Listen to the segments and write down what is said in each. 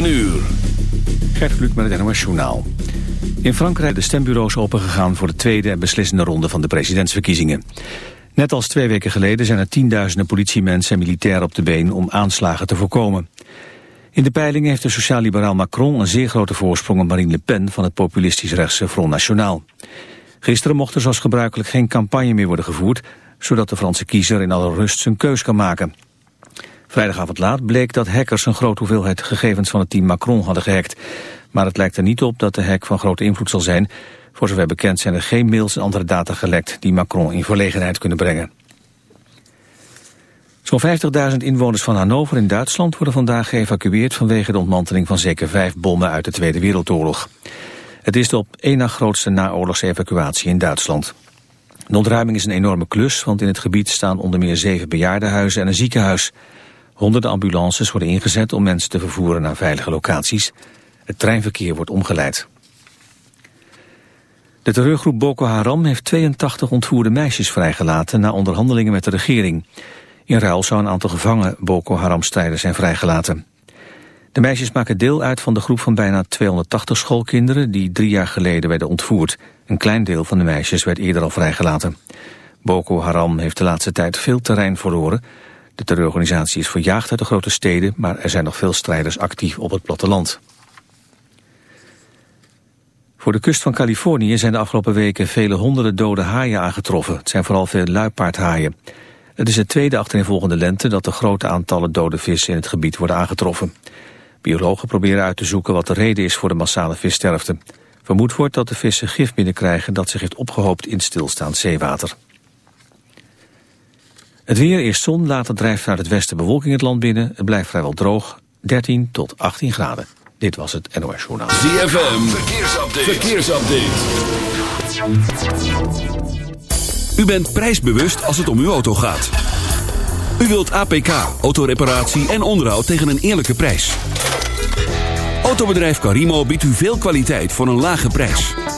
9 uur. Gert Kluk met het NOS. In Frankrijk de stembureaus opengegaan voor de tweede en beslissende ronde van de presidentsverkiezingen. Net als twee weken geleden zijn er tienduizenden politiemensen en militairen op de been om aanslagen te voorkomen. In de peilingen heeft de sociaal-liberaal Macron een zeer grote voorsprong op Marine Le Pen van het populistisch-rechtse Front National. Gisteren mocht er zoals gebruikelijk geen campagne meer worden gevoerd, zodat de Franse kiezer in alle rust zijn keus kan maken. Vrijdagavond laat bleek dat hackers een grote hoeveelheid gegevens van het team Macron hadden gehackt. Maar het lijkt er niet op dat de hack van grote invloed zal zijn. Voor zover bekend zijn er geen mails en andere data gelekt die Macron in verlegenheid kunnen brengen. Zo'n 50.000 inwoners van Hannover in Duitsland worden vandaag geëvacueerd vanwege de ontmanteling van zeker vijf bommen uit de Tweede Wereldoorlog. Het is de op één na grootste naoorlogse evacuatie in Duitsland. De ontruiming is een enorme klus, want in het gebied staan onder meer zeven bejaardenhuizen en een ziekenhuis. Honderden ambulances worden ingezet om mensen te vervoeren naar veilige locaties. Het treinverkeer wordt omgeleid. De terreurgroep Boko Haram heeft 82 ontvoerde meisjes vrijgelaten na onderhandelingen met de regering. In ruil zou een aantal gevangen Boko Haram-strijders zijn vrijgelaten. De meisjes maken deel uit van de groep van bijna 280 schoolkinderen die drie jaar geleden werden ontvoerd. Een klein deel van de meisjes werd eerder al vrijgelaten. Boko Haram heeft de laatste tijd veel terrein verloren. De terreurorganisatie is verjaagd uit de grote steden, maar er zijn nog veel strijders actief op het platteland. Voor de kust van Californië zijn de afgelopen weken vele honderden dode haaien aangetroffen. Het zijn vooral veel luipaardhaaien. Het is het tweede achtereenvolgende lente dat de grote aantallen dode vissen in het gebied worden aangetroffen. Biologen proberen uit te zoeken wat de reden is voor de massale vissterfte. Vermoed wordt dat de vissen gif binnenkrijgen dat zich heeft opgehoopt in stilstaand zeewater. Het weer, eerst zon, later drijft naar het westen bewolking het land binnen. Het blijft vrijwel droog, 13 tot 18 graden. Dit was het NOS Journaal. ZFM, verkeersupdate. verkeersupdate. U bent prijsbewust als het om uw auto gaat. U wilt APK, autoreparatie en onderhoud tegen een eerlijke prijs. Autobedrijf Carimo biedt u veel kwaliteit voor een lage prijs.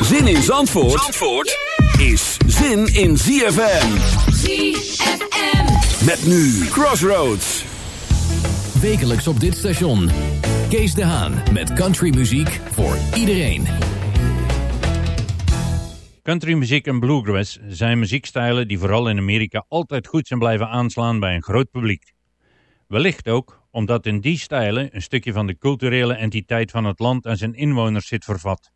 Zin in Zandvoort, Zandvoort is zin in ZFM. ZFM. Met nu Crossroads. Wekelijks op dit station. Kees de Haan met countrymuziek voor iedereen. Countrymuziek en bluegrass zijn muziekstijlen die vooral in Amerika altijd goed zijn blijven aanslaan bij een groot publiek. Wellicht ook omdat in die stijlen een stukje van de culturele entiteit van het land en zijn inwoners zit vervat.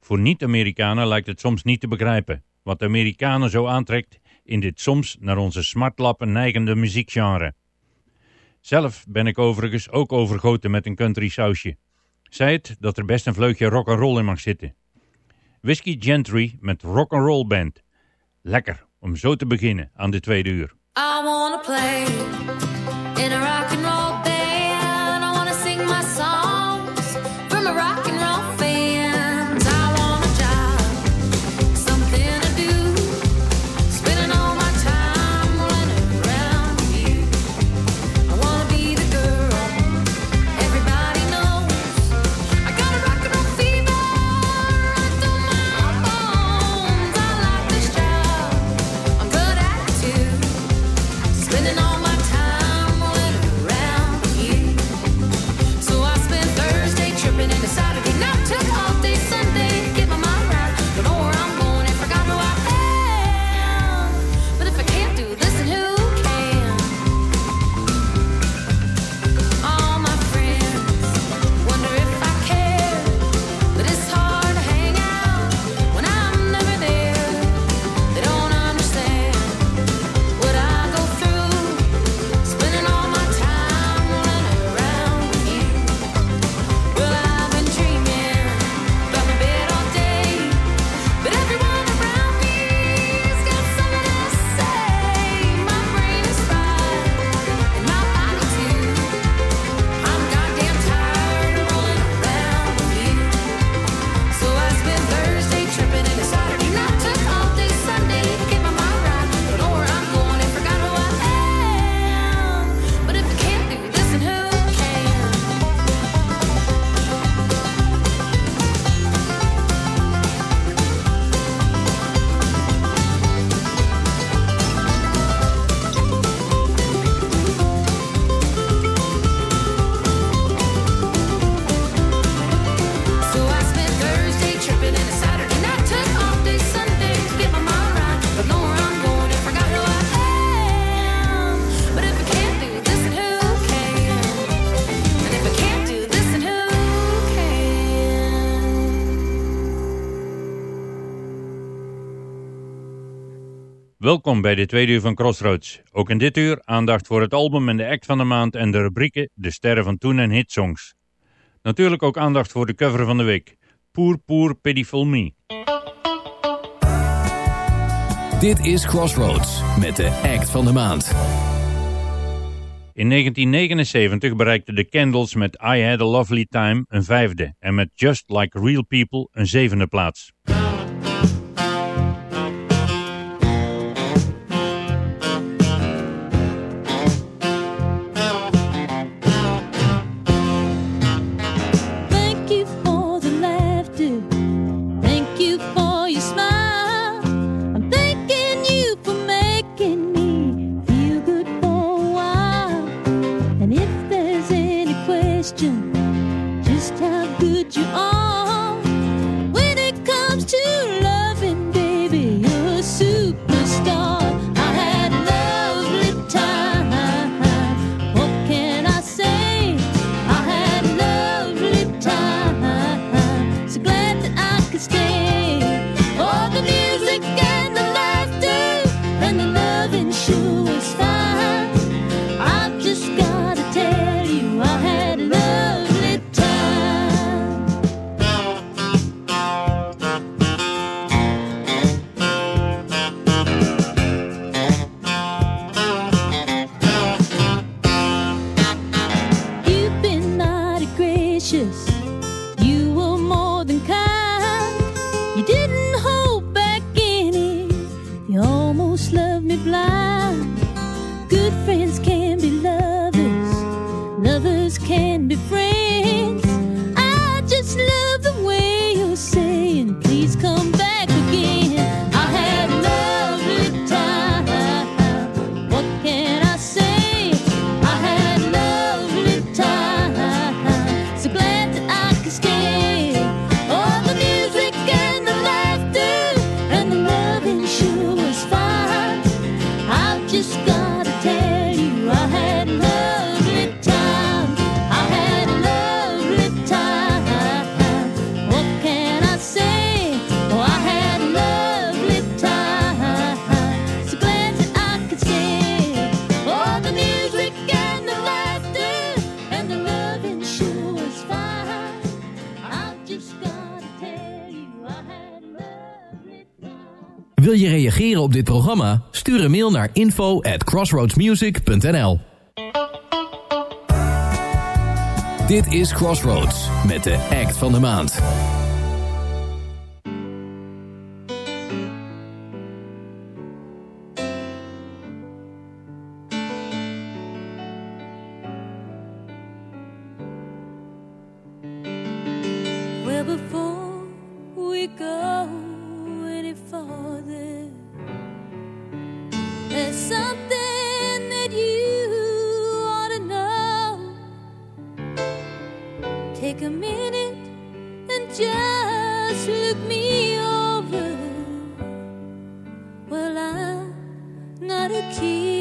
Voor niet-Amerikanen lijkt het soms niet te begrijpen wat de Amerikanen zo aantrekt in dit soms naar onze smartlappen neigende muziekgenre. Zelf ben ik overigens ook overgoten met een country sausje. Zei het dat er best een vleugje rock'n'roll in mag zitten. Whiskey Gentry met rock'n'roll band. Lekker om zo te beginnen aan de tweede uur. I wanna play Welkom bij de tweede uur van Crossroads. Ook in dit uur aandacht voor het album en de act van de maand en de rubrieken De Sterren van Toen en Hitsongs. Natuurlijk ook aandacht voor de cover van de week. Poor Poor Pitiful Me. Dit is Crossroads met de act van de maand. In 1979 bereikten de Candles met I Had A Lovely Time een vijfde en met Just Like Real People een zevende plaats. op dit programma? Stuur een mail naar info at crossroadsmusic.nl Dit is Crossroads met de act van de maand. We before we go any farther There's something that you ought to know. Take a minute and just look me over. Well, I'm not a kid.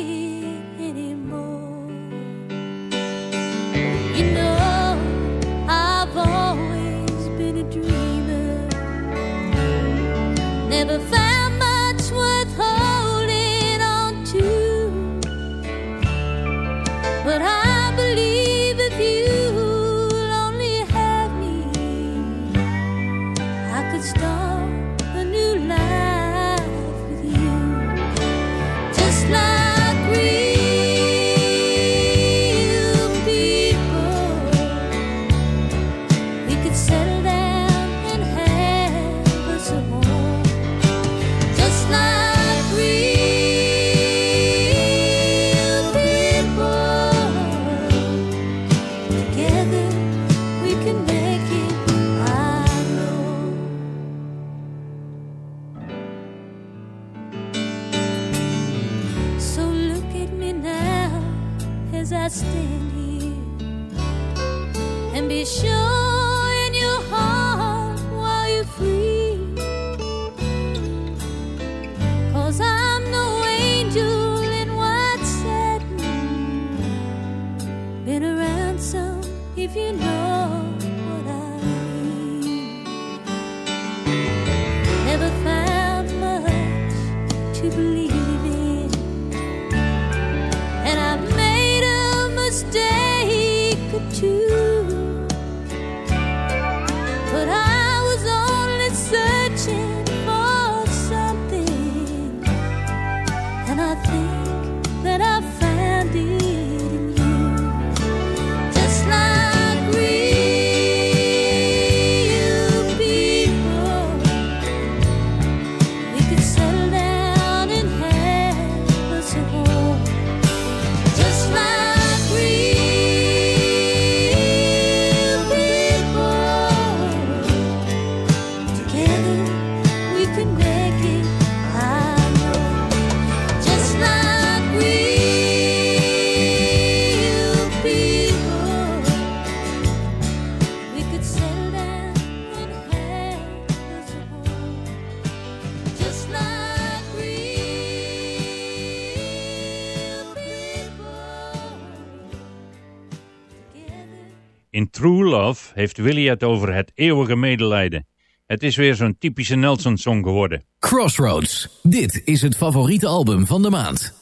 Heeft Willie het over het eeuwige medelijden. Het is weer zo'n typische Nelson-song geworden. Crossroads. Dit is het favoriete album van de maand.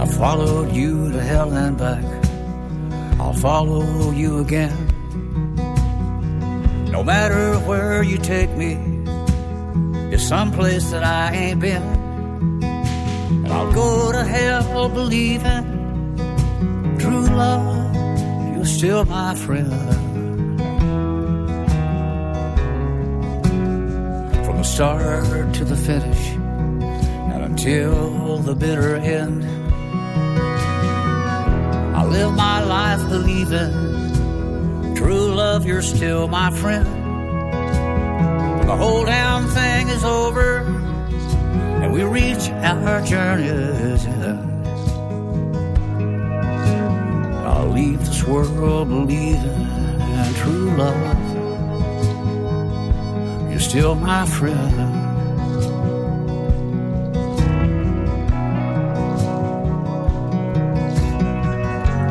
I followed you to hell and back. I'll follow you again. No matter where you take me, it's someplace that I ain't been. And I'll go to hell believing true love, you're still my friend. From the start to the finish, and until the bitter end. I live my life believing true love, you're still my friend. The whole damn thing is over and we reach our journey's end. I'll leave this world believing in true love. You're still my friend.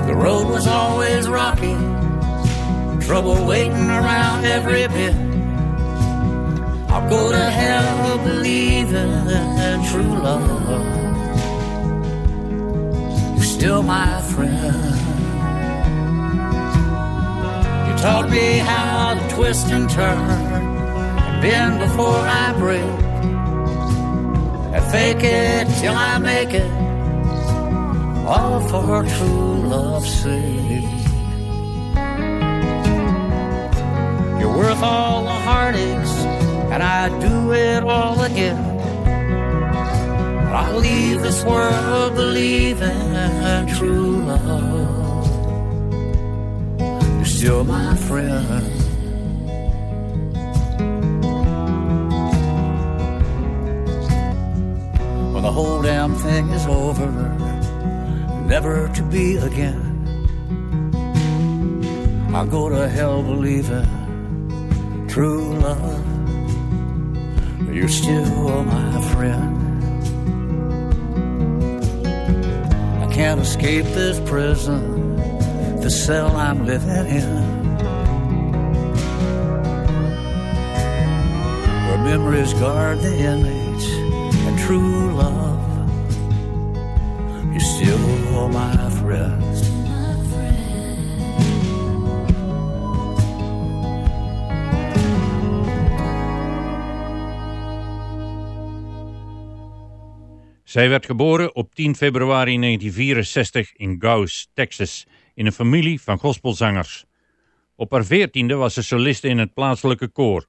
The road was always rocky, trouble waiting around every bit. I'll go to hell believing in true love. You're still my friend. You taught me how to twist and turn and bend before I break. And fake it till I make it all for true love's sake. Worth all the heartaches, and I'd do it all again. But I'll leave this world believing in true love. You're still my friend. When the whole damn thing is over never to be again. I'll go to hell believing true love. You're still my friend. I can't escape this prison, the cell I'm living in. Where memories guard the inmates and true love you're still my friend. Zij werd geboren op 10 februari 1964 in Gauss, Texas, in een familie van gospelzangers. Op haar veertiende was ze soliste in het plaatselijke koor.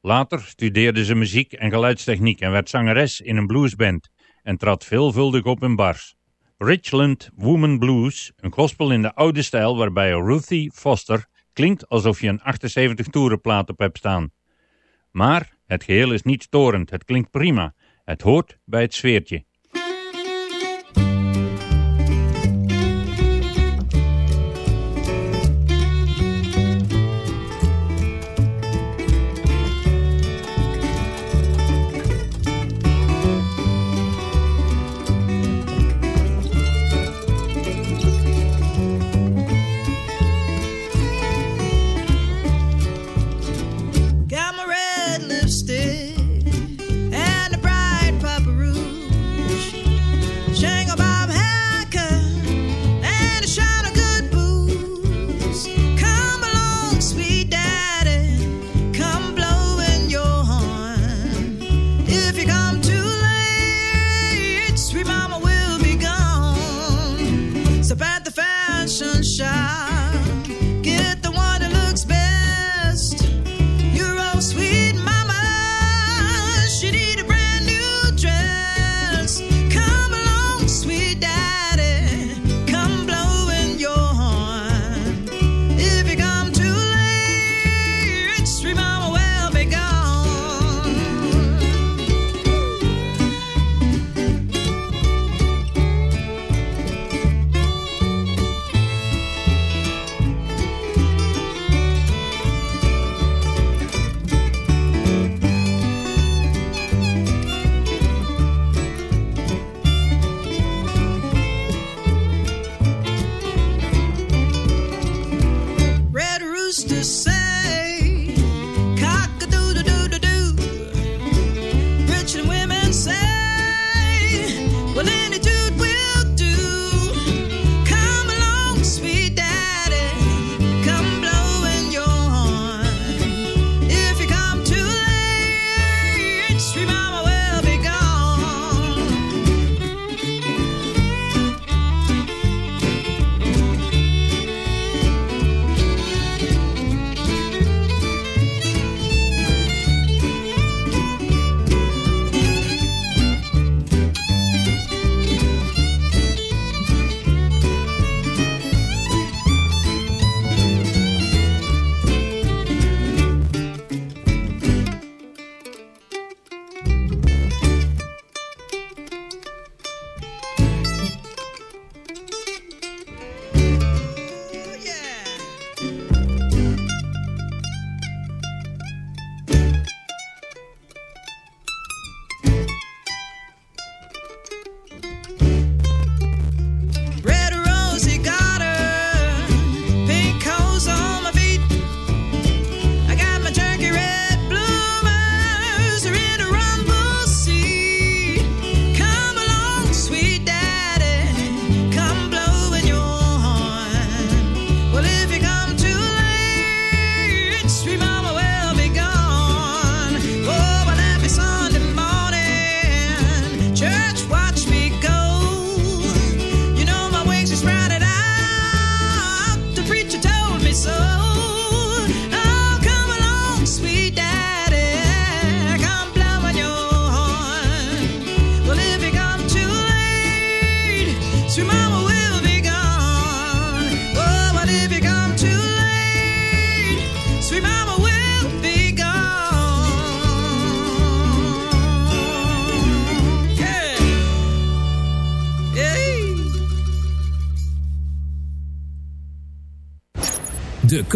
Later studeerde ze muziek en geluidstechniek en werd zangeres in een bluesband en trad veelvuldig op in bars. Richland Woman Blues, een gospel in de oude stijl waarbij Ruthie Foster klinkt alsof je een 78 toerenplaat op hebt staan. Maar het geheel is niet storend, het klinkt prima, het hoort bij het sfeertje.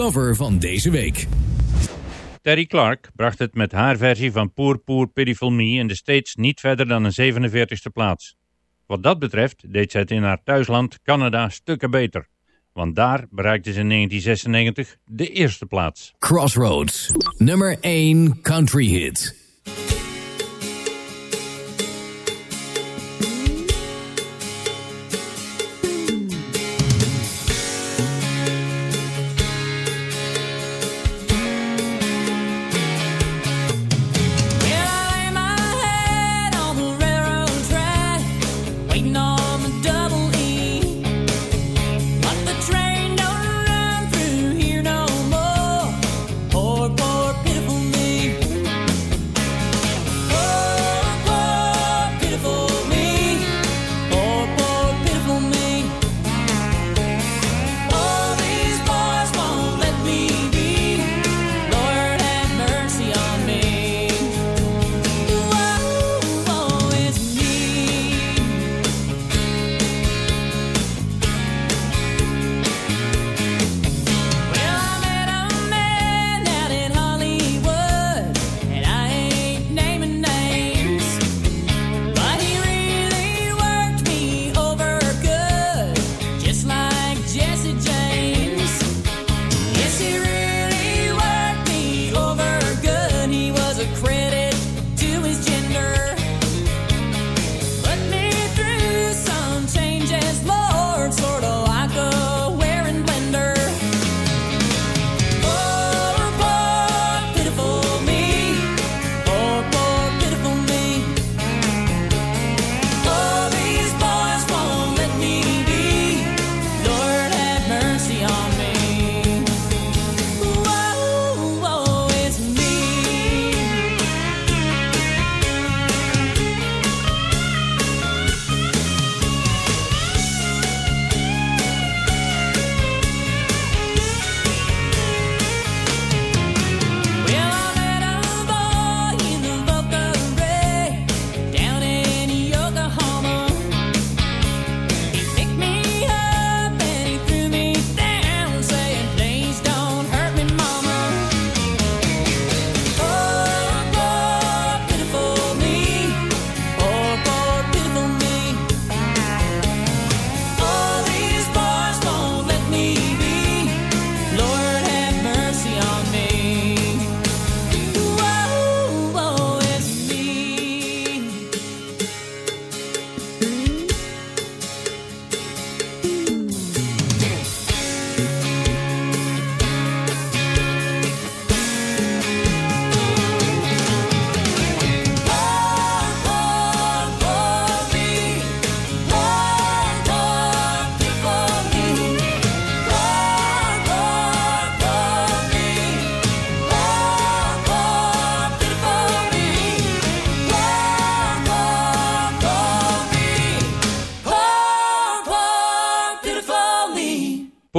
cover van deze week. Terry Clark bracht het met haar versie van Poor Poor Pitiful Me in de States niet verder dan een 47e plaats. Wat dat betreft deed zij het in haar thuisland Canada stukken beter. Want daar bereikte ze in 1996 de eerste plaats. Crossroads, nummer 1 country hit.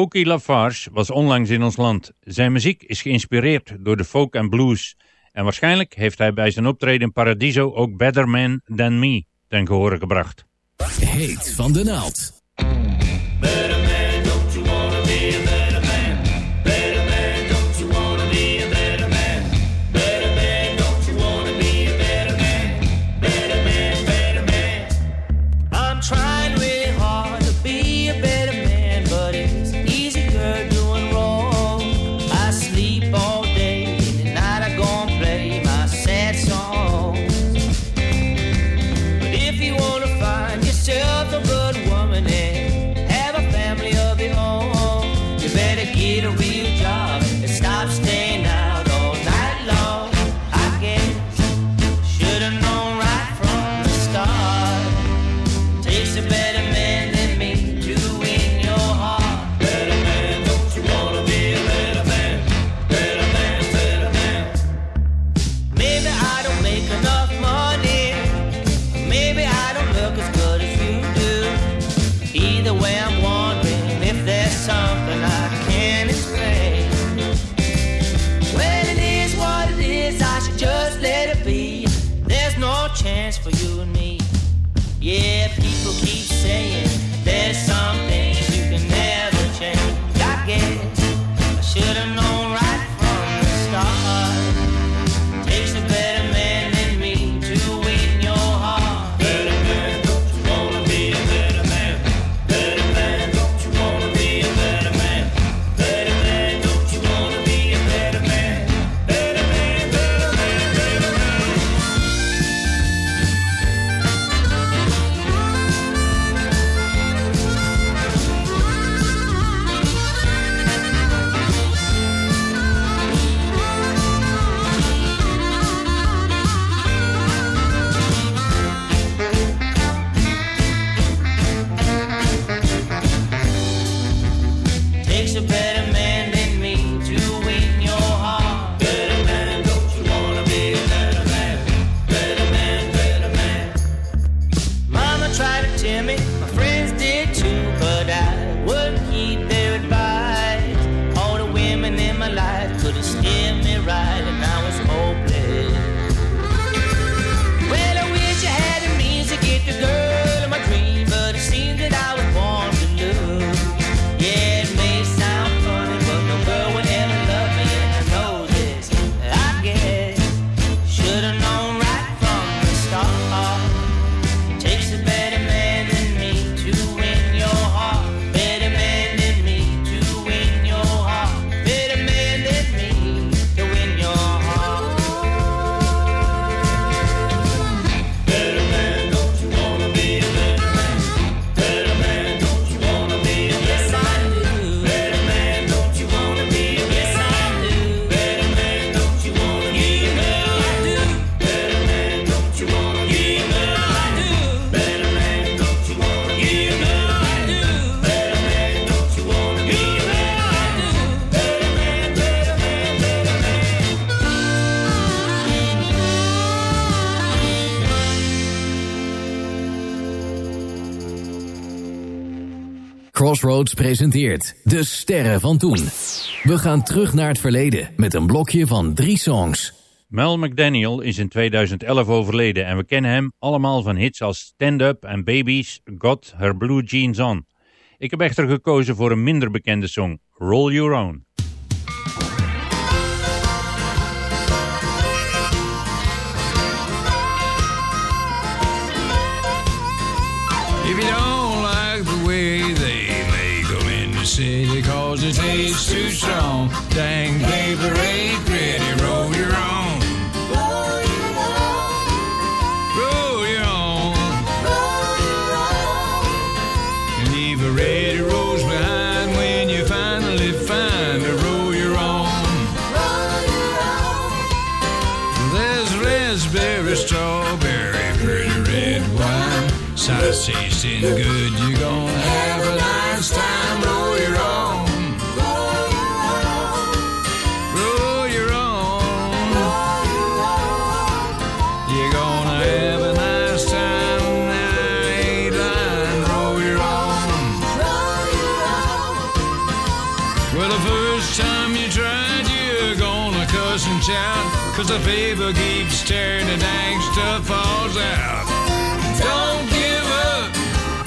Cokie Lafarge was onlangs in ons land. Zijn muziek is geïnspireerd door de folk en blues. En waarschijnlijk heeft hij bij zijn optreden in Paradiso ook Better Man Than Me ten gehore gebracht. Heet van de naald. Crossroads presenteert De Sterren van Toen. We gaan terug naar het verleden met een blokje van drie songs. Mel McDaniel is in 2011 overleden en we kennen hem allemaal van hits als Stand Up en Babies Got Her Blue Jeans On. Ik heb echter gekozen voor een minder bekende song, Roll Your Own. You don't the day's too strong. Dang, paper pretty, roll your own. Roll your own. Leave a rose behind when you finally find a roll your own. There's raspberry, strawberry, pretty red wine. Good Cause the paper keeps tearing turning, angst falls out. Don't give up,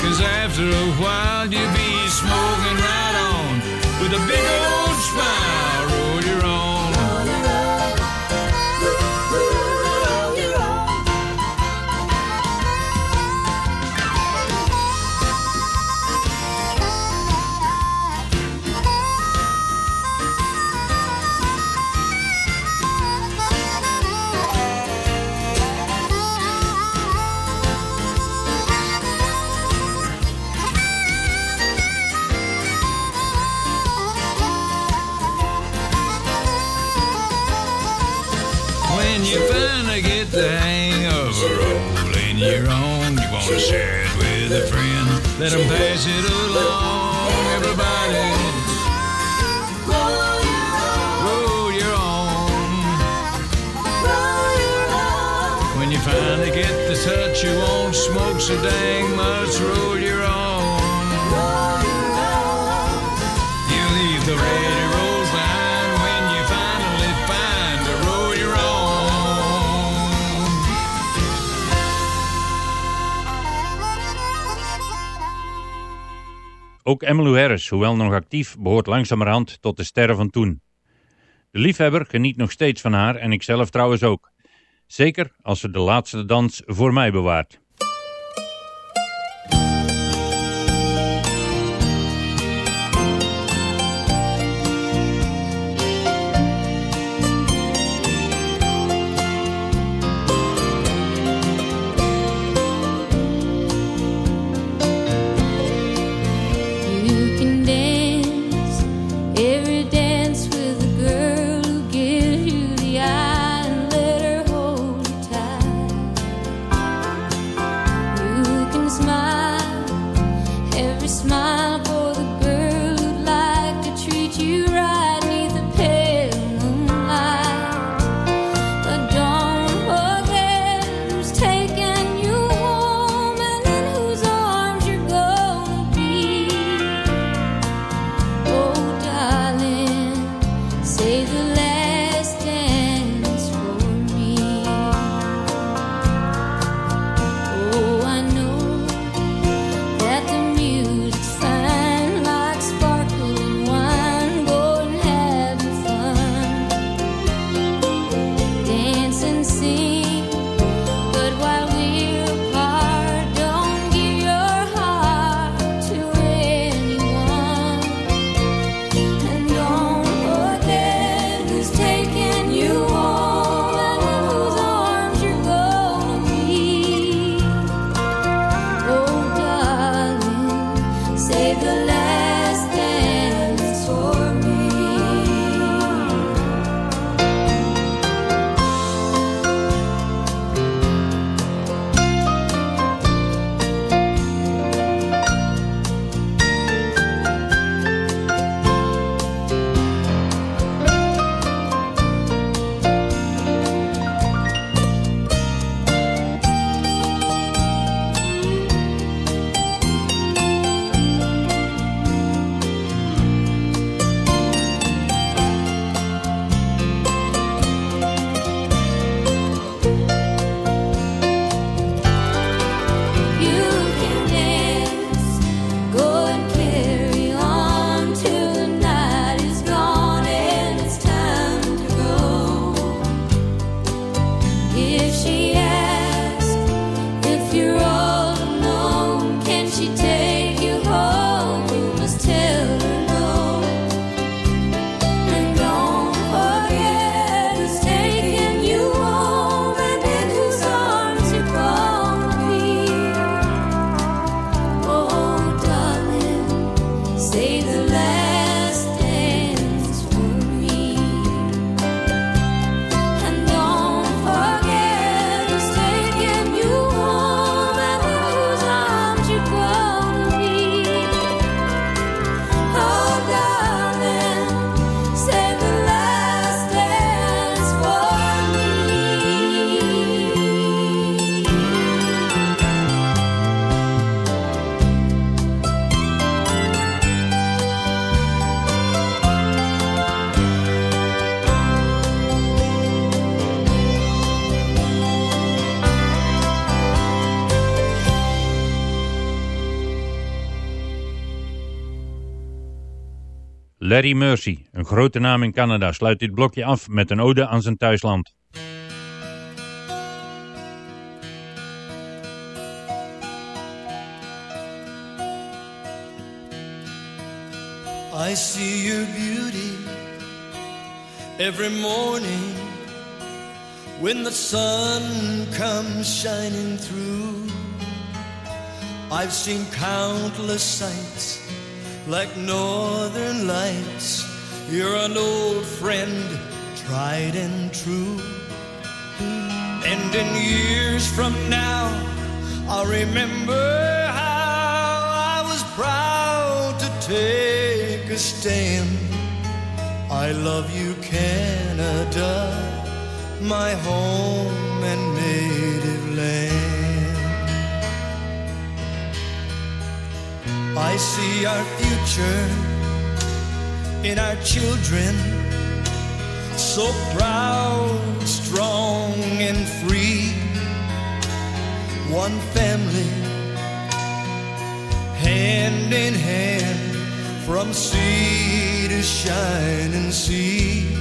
cause after a while you'll be smoking right on with a big old smile. Let them pass it along, everybody. Roll your own. When you finally get the touch, you won't smoke so dang much. Roll your Ook Emmylou Harris, hoewel nog actief, behoort langzamerhand tot de sterren van toen. De liefhebber geniet nog steeds van haar en ikzelf trouwens ook. Zeker als ze de laatste dans voor mij bewaart. Larry Mercy, een grote naam in Canada, sluit dit blokje af met een ode aan zijn thuisland. I see your beauty every morning when the sun comes shining through. I've seen countless sights like northern lights. You're an old friend, tried and true. And in years from now, I'll remember how I was proud to take a stand. I love you, Canada, my home and native land. I see our future in our children, so proud, strong, and free. One family, hand in hand from sea to shining sea.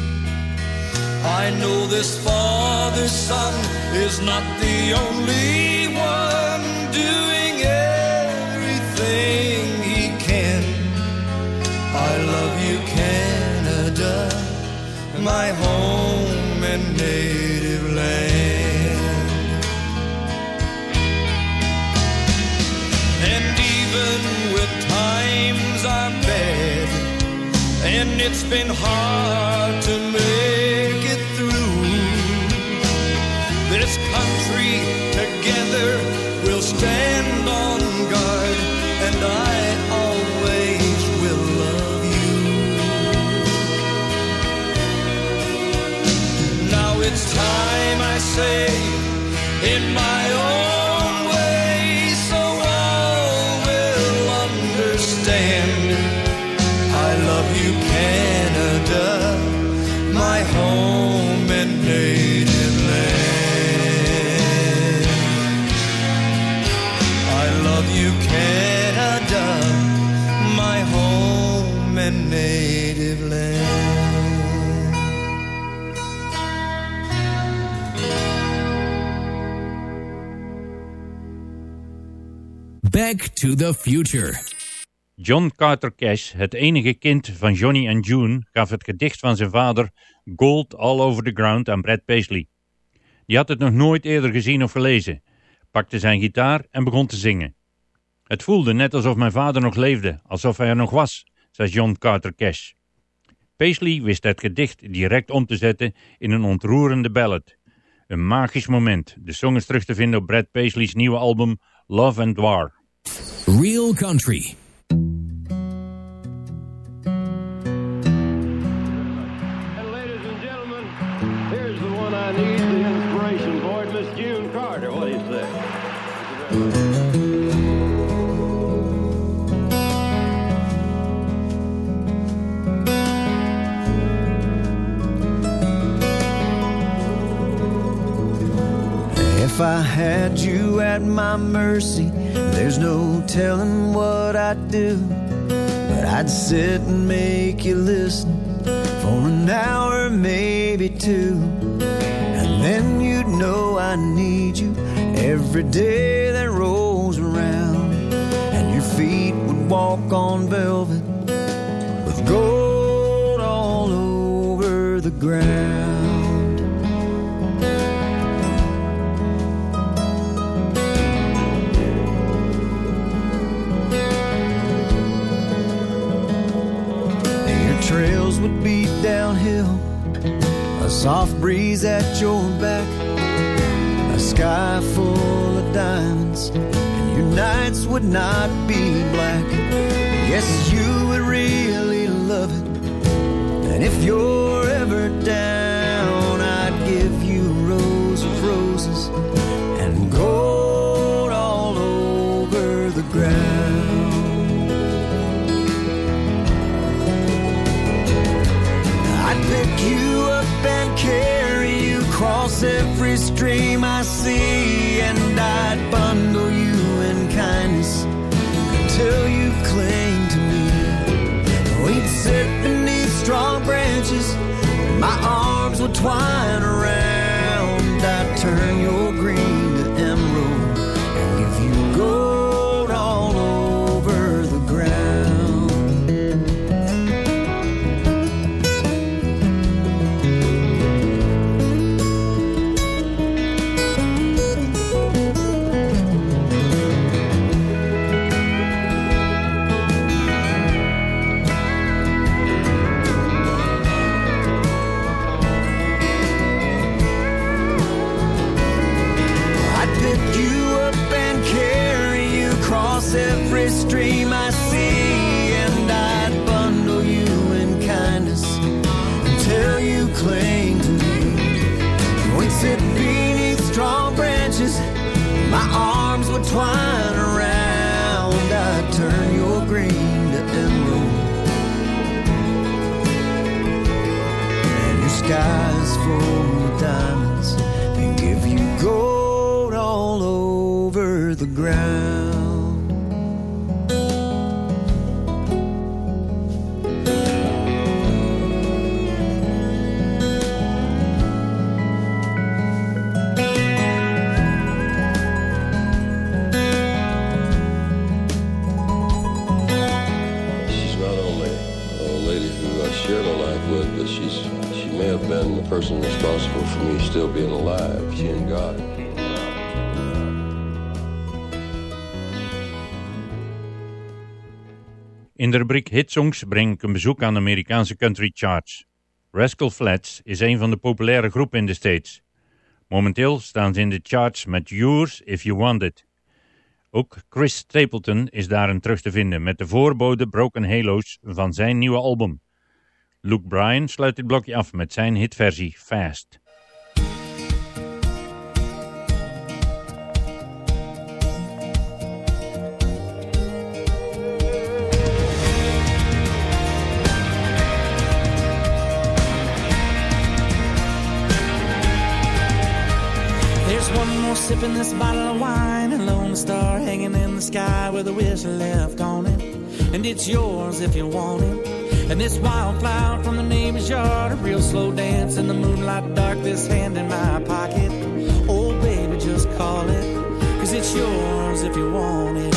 I know this father son is not the only one doing everything my home and native land. And even with times are bad, and it's been hard say Back to the Future. John Carter Cash, het enige kind van Johnny en June, gaf het gedicht van zijn vader Gold All Over the Ground aan Brad Paisley. Die had het nog nooit eerder gezien of gelezen, pakte zijn gitaar en begon te zingen. Het voelde net alsof mijn vader nog leefde, alsof hij er nog was, zei John Carter Cash. Paisley wist het gedicht direct om te zetten in een ontroerende ballad. Een magisch moment. De song is terug te vinden op Brad Paisley's nieuwe album Love and War. Real Country. If I had you at my mercy, there's no telling what I'd do. But I'd sit and make you listen for an hour, maybe two. And then you'd know I need you every day that rolls around. And your feet would walk on velvet with gold all over the ground. Soft breeze at your back, a sky full of diamonds, and your nights would not be black. Yes, you would really love it. And if you're every stream I see, and I'd bundle you in kindness until you cling to me. We'd sit beneath strong branches, my arms would twine around. My arms would twine around. I'd turn your green to emerald, and your skies full of diamonds, person responsible for me still being alive. She and God. In de rubriek Hitsongs breng ik een bezoek aan de Amerikaanse country charts. Rascal Flats is een van de populaire groepen in de States. Momenteel staan ze in de charts met Yours If You Want It. Ook Chris Stapleton is daarin terug te vinden met de voorbode Broken Halos van zijn nieuwe album. Luke Bryan sluit dit blokje af met zijn hitversie Fast. There's one more sip in this bottle of wine, and lone star hanging in the sky with a wish left on it. And it's yours if you want it. And this wildflower from the neighbor's yard, a real slow dance in the moonlight dark, this hand in my pocket. Oh, baby, just call it, cause it's yours if you want it.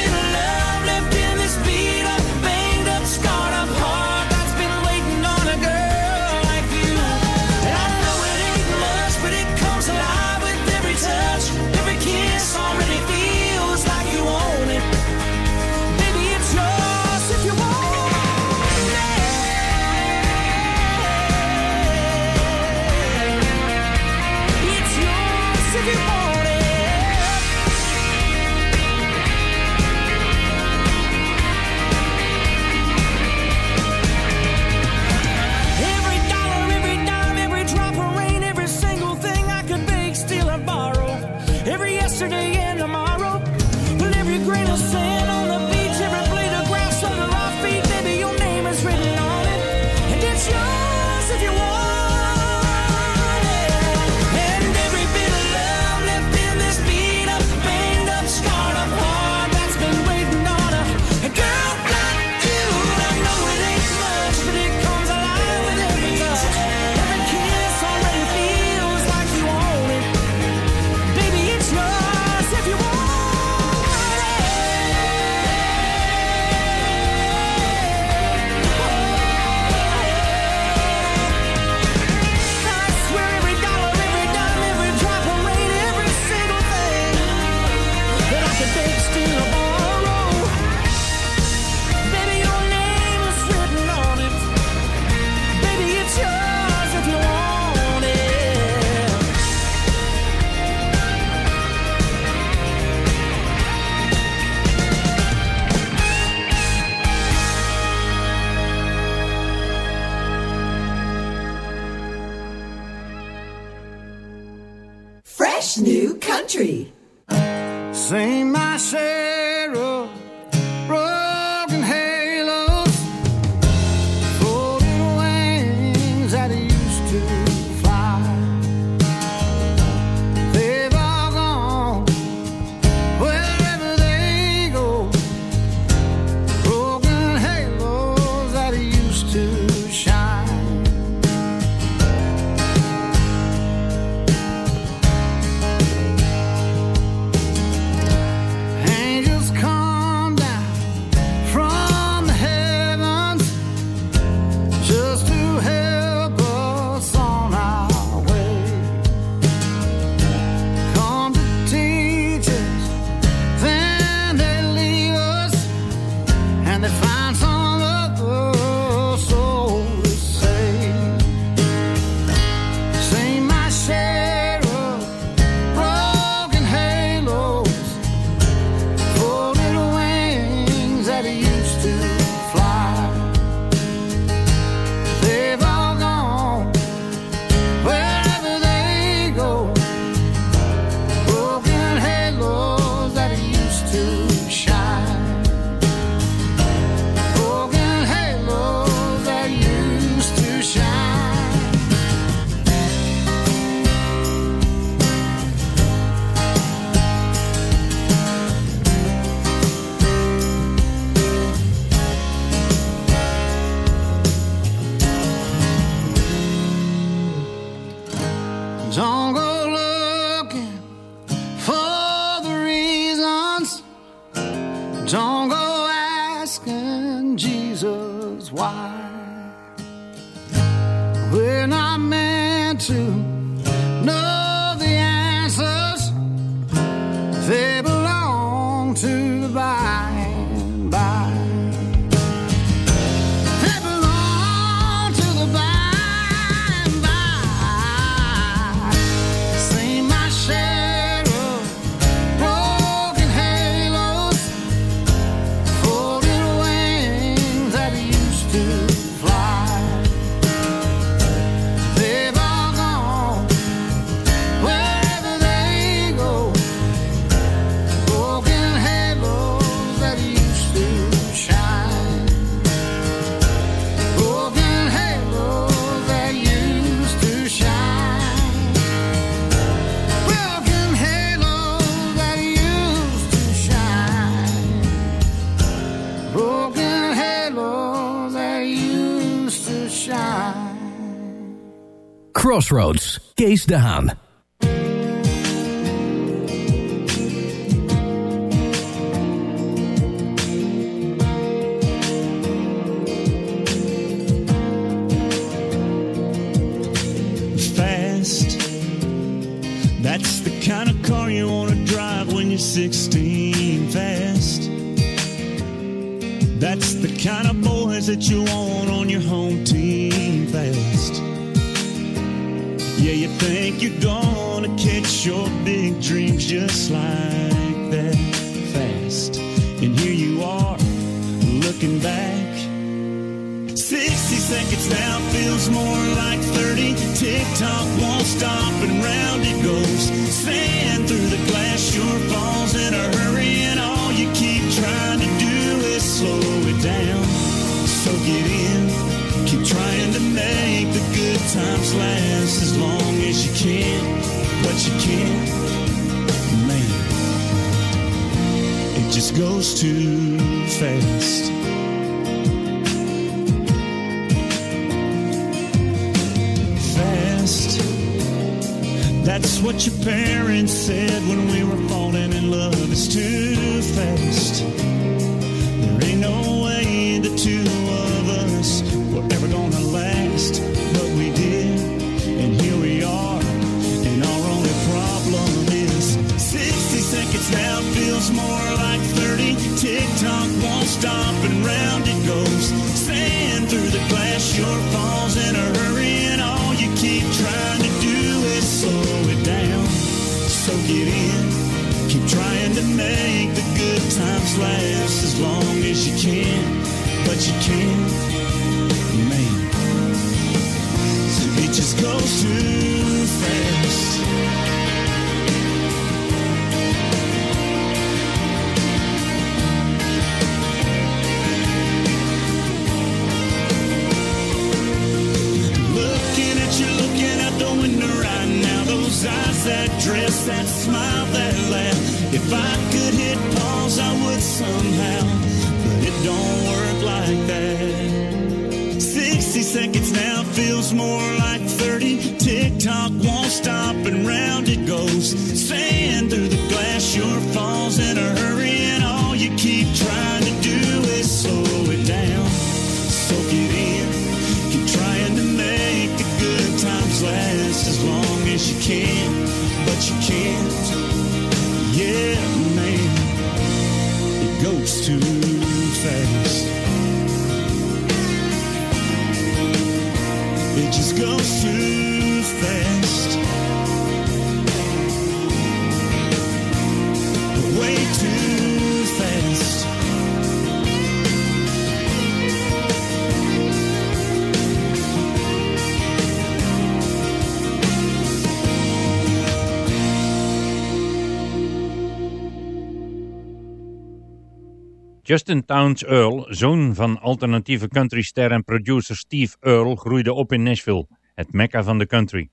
Crossroads, Kees de Haan. fast. That's the kind of car you want to drive when you're 16. Fast. That's the kind of boys that you want just like that. Fast. And here you are, looking back. 60 seconds now feels more like 30. Tick tock won't stop and round it goes. Sand through the glass, your falls in a hurry, and all you keep trying to do is slow it down. So get in, keep trying to make the good times last as long as you can. But you can't, goes too fast. fast. That's what your parents said when we were falling in love. It's too fast. There ain't no she can't. make so it just goes to. Justin Towns Earl, zoon van alternatieve countryster en producer Steve Earle, groeide op in Nashville, het mekka van de country.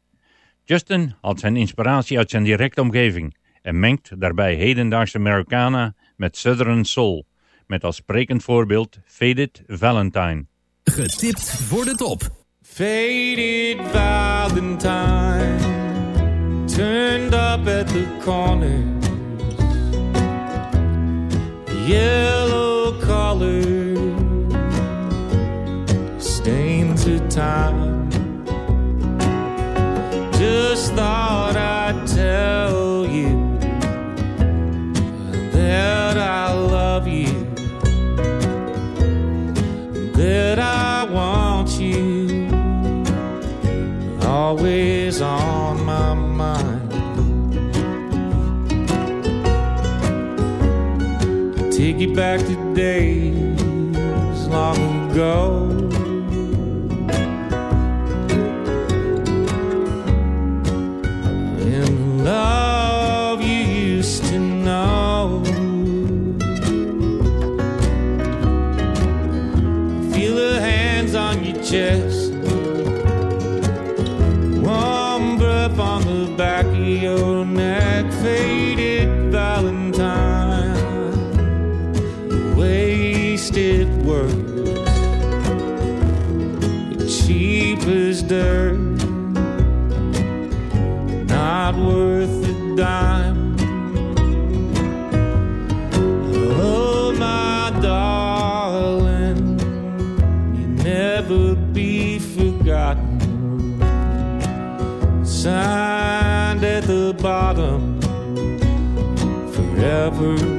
Justin had zijn inspiratie uit zijn directe omgeving en mengt daarbij hedendaagse Americana met Southern Soul, met als sprekend voorbeeld Faded Valentine. Getipt voor de top. Faded Valentine turned up at the corner. Yellow time. Just thought I'd tell you that I love you, that I want you, always on my mind. Take you back to days long ago. ever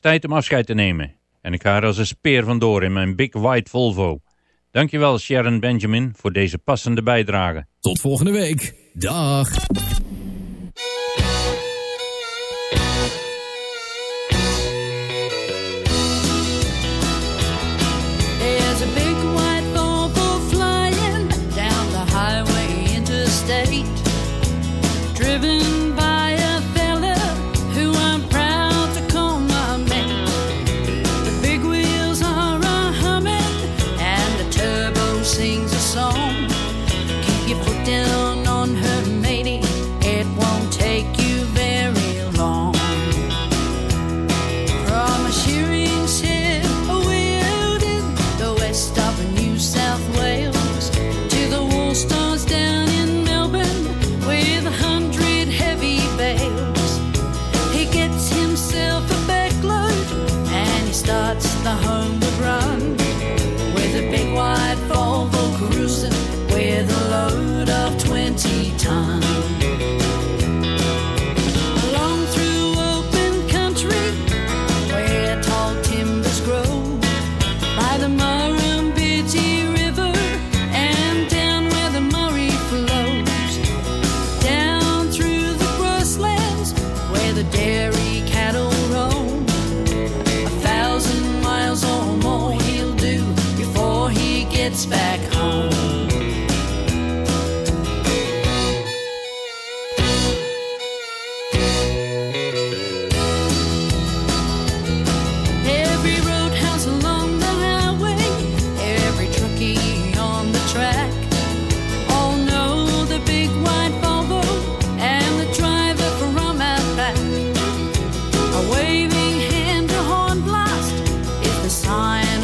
tijd om afscheid te nemen. En ik ga er als een speer vandoor in mijn Big White Volvo. Dankjewel Sharon Benjamin voor deze passende bijdrage. Tot volgende week. Dag.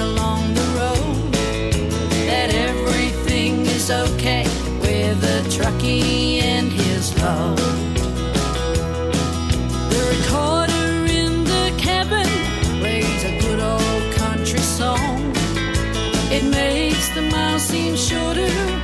along the road that everything is okay with a truckie and his load. The recorder in the cabin plays a good old country song. It makes the miles seem shorter.